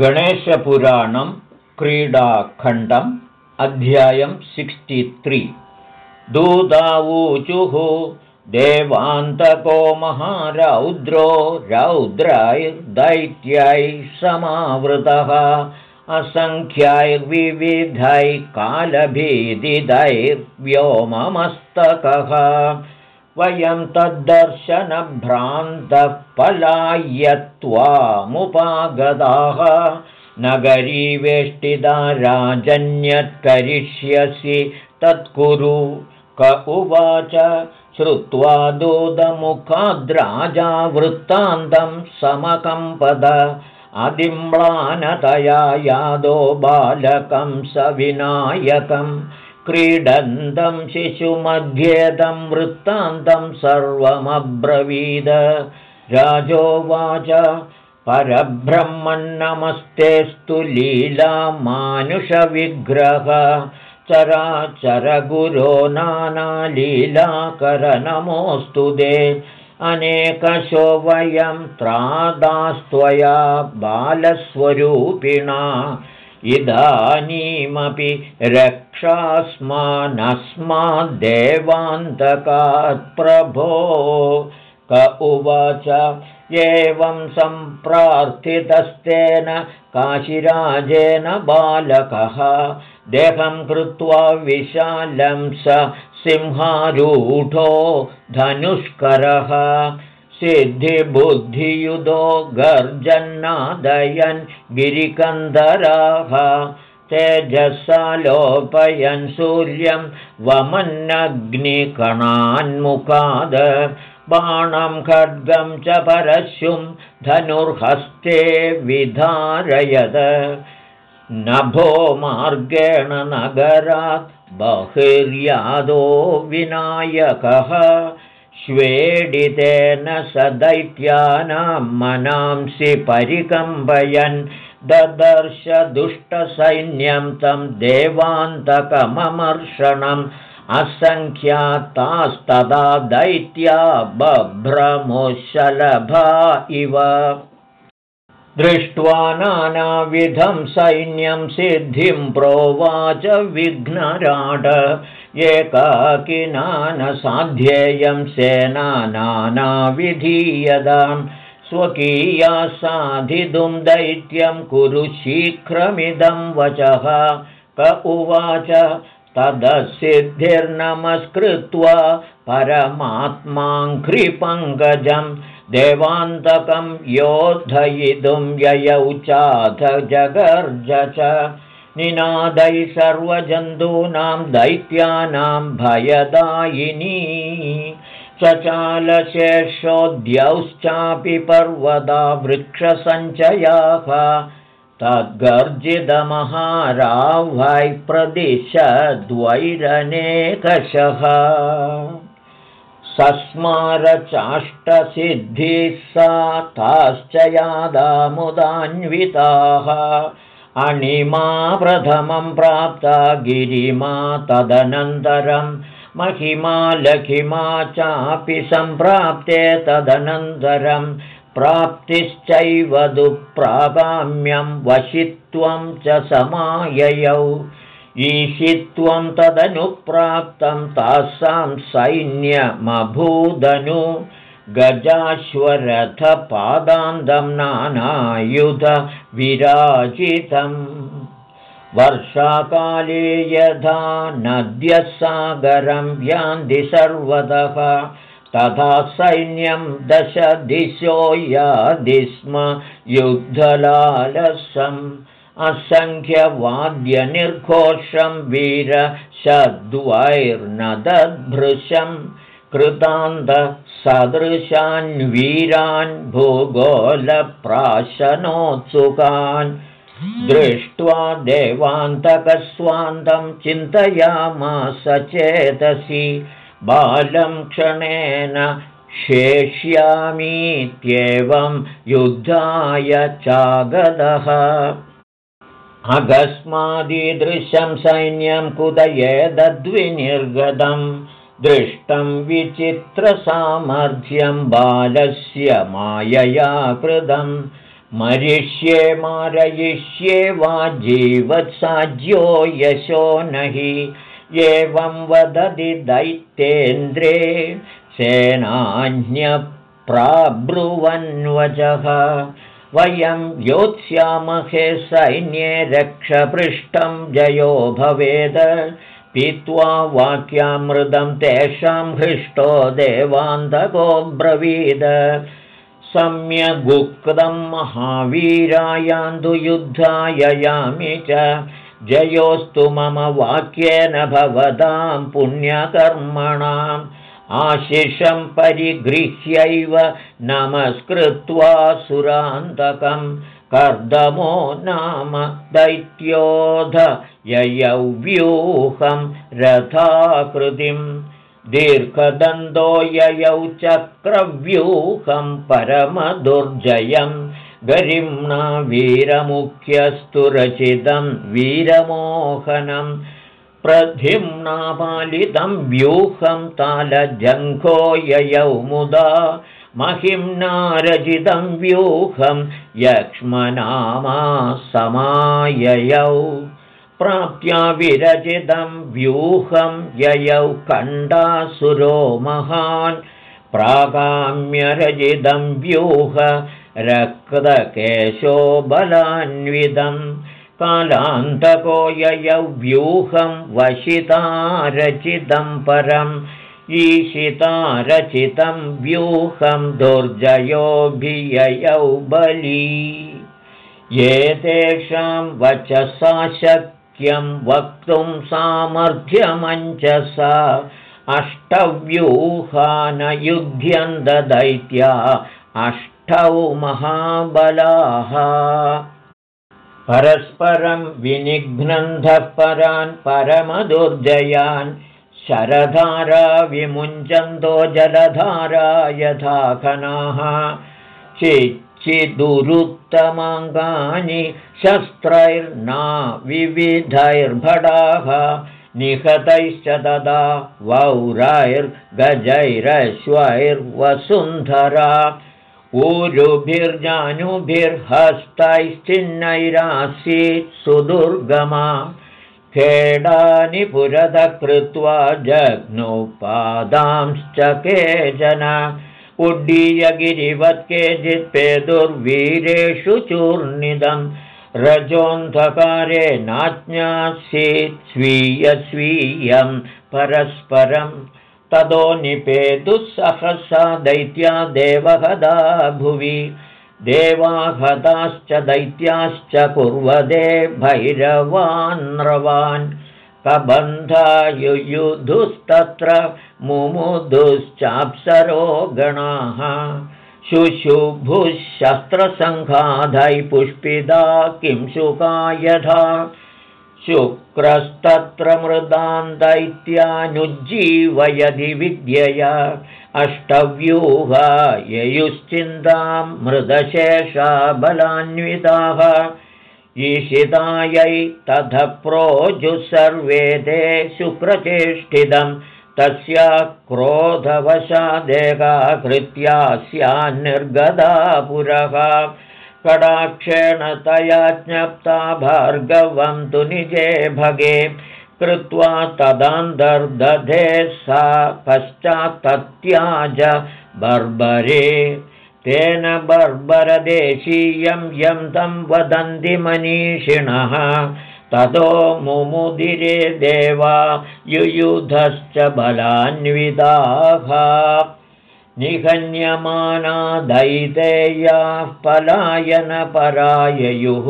गणेशपुराणं क्रीडाखण्डम् अध्यायं सिक्स्टि दूदावूचुः देवान्तको महारौद्रो रौद्रैर्दैत्यैः समावृतः असङ्ख्यैर्विविधैः कालभीदिदैर्व्योममस्तकः वयं तद्दर्शनभ्रान्तः पलाय्यत्वामुपागताः नगरी वेष्टिदा राजन्यत्करिष्यसि तत्कुरु। क उवाच श्रुत्वा दूतमुखाद्राजा वृत्तान्तं समकम्पद। अदिम्लानतया यादो बालकं सविनायकम् क्रीडन्तं शिशुमध्येदं वृत्तान्तं सर्वमब्रवीद। राजोवाच परब्रह्मन्नमस्तेस्तु लीला मानुषविग्रह चराचरगुरो नानालीलाकरनमोऽस्तु दे। अनेकशो वयं त्रादास्त्वया बालस्वरूपिणा इदानीमपि रक्षास्मानस्माद्देवान्तकात् प्रभो। क उवाच एवं सम्प्रार्थितस्तेन काशिराजेन बालकः। देहं कृत्वा विशालं स सिंहारूढो धनुष्करः सिद्धिबुद्धियुधो गर्जन्नादयन् गिरिकन्दराः तेजसालोपयन् सूर्यं वमन्नग्निकणान्मुखाद बाणं खड्गं च परशुं धनुर्हस्ते विधारयद। नभो मार्गेण नगरात् बहिर्यादो विनायकः श्वेडितेन स दैत्यानां मनांसि परिकम्बयन् ददर्श दुष्टसैन्यं तं देवान्तकममर्षणम् असङ्ख्यातास्तदा दैत्या बभ्रमुशलभा इव दृष्ट्वा नानाविधं सैन्यं सिद्धिं प्रोवाच विघ्नराड। एकाकिनानसाध्येयं सेना नानाविधीयतां स्वकीया साधितुं दैत्यं कुरु शीघ्रमिदं वचः। क उवाच तदसिद्धिर्नमस्कृत्वा परमात्माङ्घ्रिपङ्कजं देवान्तकं योद्धयितुं ययौ चाथ जगर्ज च। निनादै सर्वजन्तूनां दैत्यानां भयदायिनी। चचालशेषोद्यौश्चापि पर्वदा वृक्षसञ्चयाः प्रदिशद्वैरनेकशः सस्मारचाष्टसिद्धिः सा ताश्च यादामुदान्विताः अणिमा प्रथमं प्राप्ता गिरिमा तदनन्तरं महिमा लघिमा चापि सम्प्राप्ते तदनन्तरं प्राप्तिश्चैव दुःप्रागाम्यं वशित्वं च समाययौ। ईशित्वं तदनुप्राप्तं तासां सैन्यमभूदनु। गजाश्वरथपादान्तं नानायुधविराजितम् वर्षाकाले यथा नद्यः सागरं यान्ति सर्वतः तथा सैन्यं दशदिशो यादि स्म युद्धलालसम्। असङ्ख्यवाद्यनिर्घोषं वीरशद्वैर्नदभृशं कृतान्तसदृशान् वीरान् भूगोलप्राशनोत्सुकान्। दृष्ट्वा देवान्तकस्वान्तं चिन्तयामास चेतसि बालं क्षणेन शेष्यामीत्येवं युद्धाय चागदः। अकस्मादीदृशं सैन्यं कुदयेदद्विनिर्गतं दृष्टं विचित्रसामर्थ्यं बालस्य मायया कृतं। मरिष्ये मारयिष्ये वा जीवत्साज्यो यशो न हि एवं वदति दैत्येन्द्रे सेनान्यप्राब्रुवन्वजः वयं योत्स्यामहे सैन्ये रक्षपृष्ठं जयो भवेद। पीत्वा वाक्यामृतं तेषां हृष्टो देवान्तको ब्रवीद सम्यगुक्तं महावीरायान्तु युद्धाय यामि च जयोस्तु मम वाक्येन भवतां पुण्यकर्मणाम् आशिषं परिगृह्यैव नमस्कृत्वा सुरान्तकं कर्दमो नाम दैत्योध ययौ व्यूहं रथाकृतिं दीर्घदन्तो ययौ चक्रव्यूहं परमदुर्जयं गरिम्ना वीरमुख्यस्तु रचितं वीरमोहनम् प्रधिम्नापालितं व्यूहं तालजङ्घो ययौ मुदा महिम्नारचितं व्यूहं यक्ष्मनामा समाययौ प्राप्त्या विरचितं व्यूहं ययौ कण्डासुरो महान् प्रागाम्यरचितं व्यूह रक्तकेशो बलान्वितम् कालान्तको ययव्यूहं वशितारचितं परम् ईशितारचितं व्यूहं दुर्जयोभिययौ बली। एतेषां वचसा शक्यं वक्तुं सामर्थ्यमञ्चसा अष्टव्यूहानयुध्यन्तदैत्या अष्टौ महाबलाः। परस्परं विनिघ्नन्धः परान् परमदुर्जयान् शरधारा विमुञ्चन्तो जलधारा यथा खनाः चिच्चिदुरुत्तमाङ्गानि शस्त्रैर्ना विविधैर्भटाः निहतैश्च तदा वौरैर्गजैरश्वैर्वसुन्धरा ऊरुभिर्जानुभिर्हस्तैश्चिन्नैरासीत् सुदुर्गमा। खेडानि पुरतः कृत्वा जग्नुपादांश्च केचन। उड्डीयगिरिवत् केचित्पेदुर्वीरेषु चूर्णिदम् रजोऽन्धकारे नाज्ञासीत् स्वीयस्वीयं परस्परम् ततो निपेतुः दैत्या देवहदा भुवि देवाहताश्च दैत्याश्च कुर्वदे भैरवान्रवान् कबन्धायुयुधुस्तत्र मुमुधुश्चाप्सरो गणाः। शुशुभुः शस्त्रसङ्घाधै पुष्पिदा किं शुका यथा शुक्रस्तत्र मृदान् दैत्यानुज्जीवयधि विद्यया अष्टव्यूहा ययुश्चिन्तां मृदशेषा बलान्विताः ईशितायै तथ प्रोजु सर्वे ते शुक्रचेष्टितं तस्या क्रोधवशादेगा कृत्या स्यान्निर्गदा पुरः कडाक्षेण तया ज्ञप्ता भार्गवं तु निजे भगे। कृत्वा तदान्तर्दधे सा पश्चात्तत्याज बर्बरे। तेन बर्बरदेशीयं यं तं वदन्ति मनीषिणः। ततो मुमुदिरे देवा युयुधश्च बलान्विताः निहन्यमाना दैतेयाः पलायनपराययुः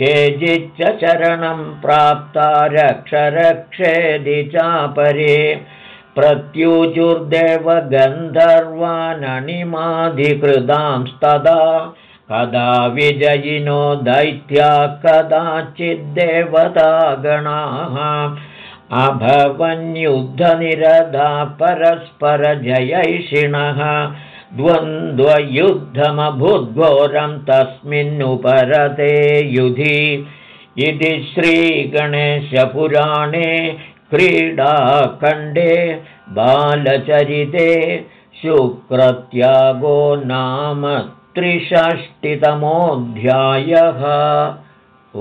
केचिच्च चरणं प्राप्ता रक्षरक्षेदि चापरे प्रत्युजुर्देवगन्धर्वानणिमाधिकृतांस्तदा कदा विजयिनो दैत्या कदाचिद्देवतागणाः अभवन्युद्धनिरधा परस्परजयैषिणः द्वन्द्वयुद्धमभूद्घोरं तस्मिन्नुपरते युधि। इति श्रीगणेशपुराणे क्रीडाखण्डे बालचरिते शुक्रत्यागो नाम त्रिषष्टितमोऽध्यायः। ओ